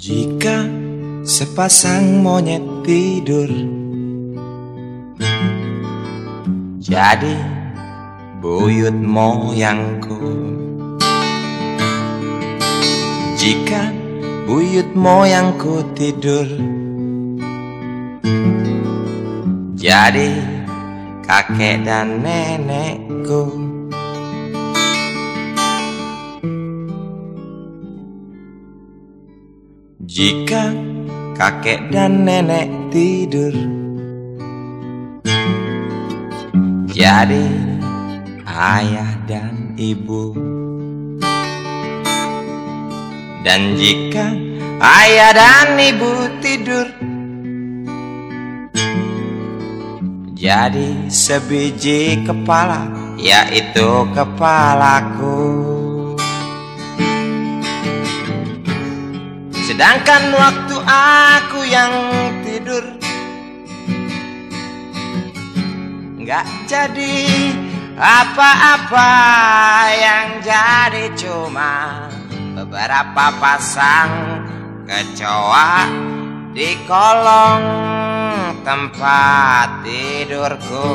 Jika sepasang monyet tidur Jadi buyut moyangku Jika buyut moyangku tidur. Jadi kakek dan nenekku. Jika kakek dan nenek tidur. Jadi ayah dan ibu Dan jika ayah dan ibu tidur Jadi sebiji kepala Yaitu kepalaku. Sedangkan waktu aku yang tidur Gak jadi apa-apa Yang jadi cuma Beberapa pasang kecoa Di kolong tempat tidurku.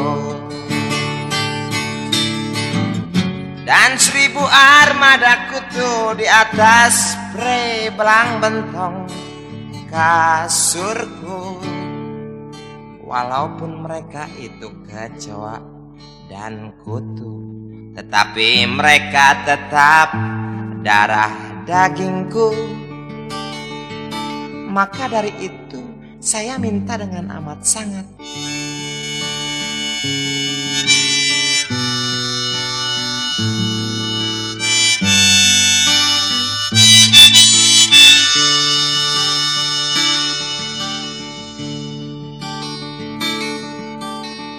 Dan seribu armada kutu di atas spray belang bentong kasurku. Walaupun mereka itu kecoa dan kutu Tetapi mereka tetap darah dagingku. Maka dari itu saya minta dengan amat sangat.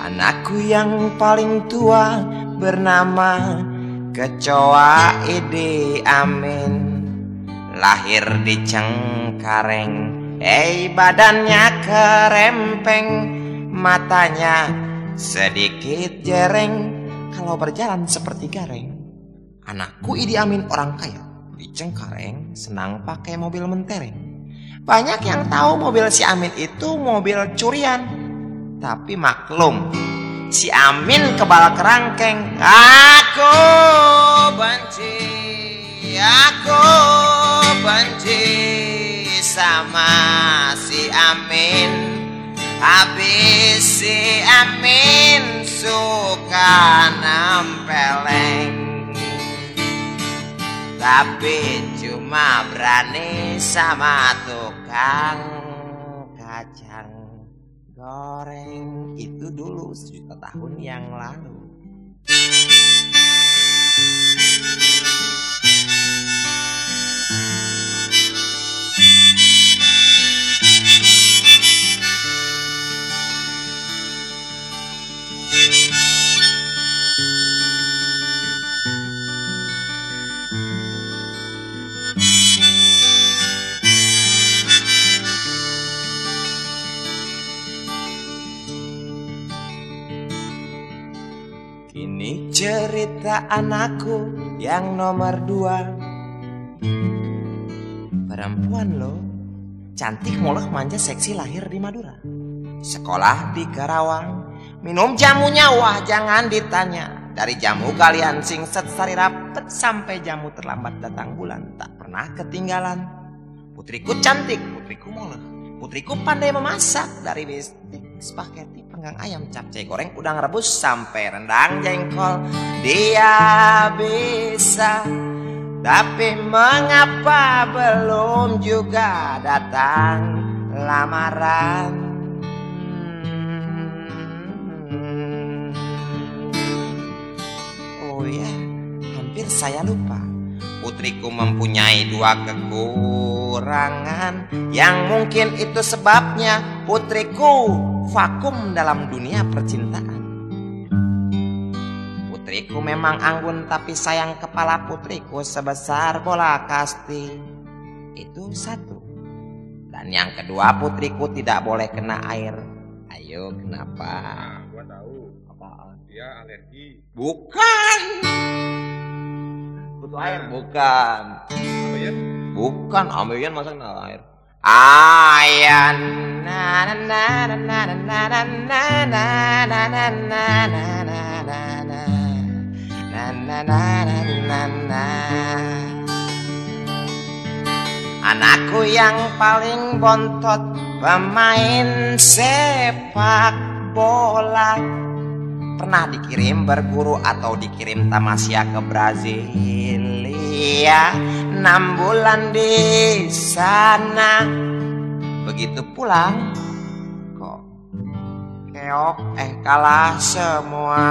Anakku yang paling tua bernama Kecoa Ide Amin Lahir di Cengkareng. Eh badannya kerempeng Matanya sedikit jereng. Kalau berjalan seperti gareng Anakku Idi Amin orang kaya. Di Cengkareng senang pakai mobil mentereng. Banyak yang tahu mobil si Amin itu mobil curian tapi maklum, si Amin kebal kerangkeng. Aku benci, Habis si Amin suka nempeleng. Tapi cuma berani sama tukang kacang goreng itu dulu sejuta tahun yang lalu. Cerita anakku yang nomor dua. Perempuan loh Cantik mulus manja seksi lahir di Madura. Sekolah di Karawang Minum jamunya wah jangan ditanya. Dari jamu kalian singset sari rapet Sampai jamu terlambat datang bulan Tak pernah ketinggalan. Putriku cantik, putriku mulus Putriku pandai memasak Dari bistik spaghetti panggang ayam capcay goreng udang rebus sampai rendang jengkol. Dia bisa tapi mengapa belum juga datang lamaran? Oh ya hampir saya lupa. Putriku mempunyai dua kekurangan. Yang mungkin itu sebabnya putriku vakum dalam dunia percintaan. Diriku memang anggun tapi sayang kepala putriku sebesar bola kasti. Itu satu. Dan yang kedua putriku tidak boleh kena air. Ayo kenapa? Nah, gua tahu. Apaan? Dia alergi. Bukan. Butuh air? Bukan. Apa ya? Bukan, Amelian masa kena air. Ayan Anakku yang paling bontot pemain sepak bola. Pernah dikirim berguru atau dikirim tamasya ke Brasilia? Enam bulan di sana. Begitu pulang keok eh kalah semua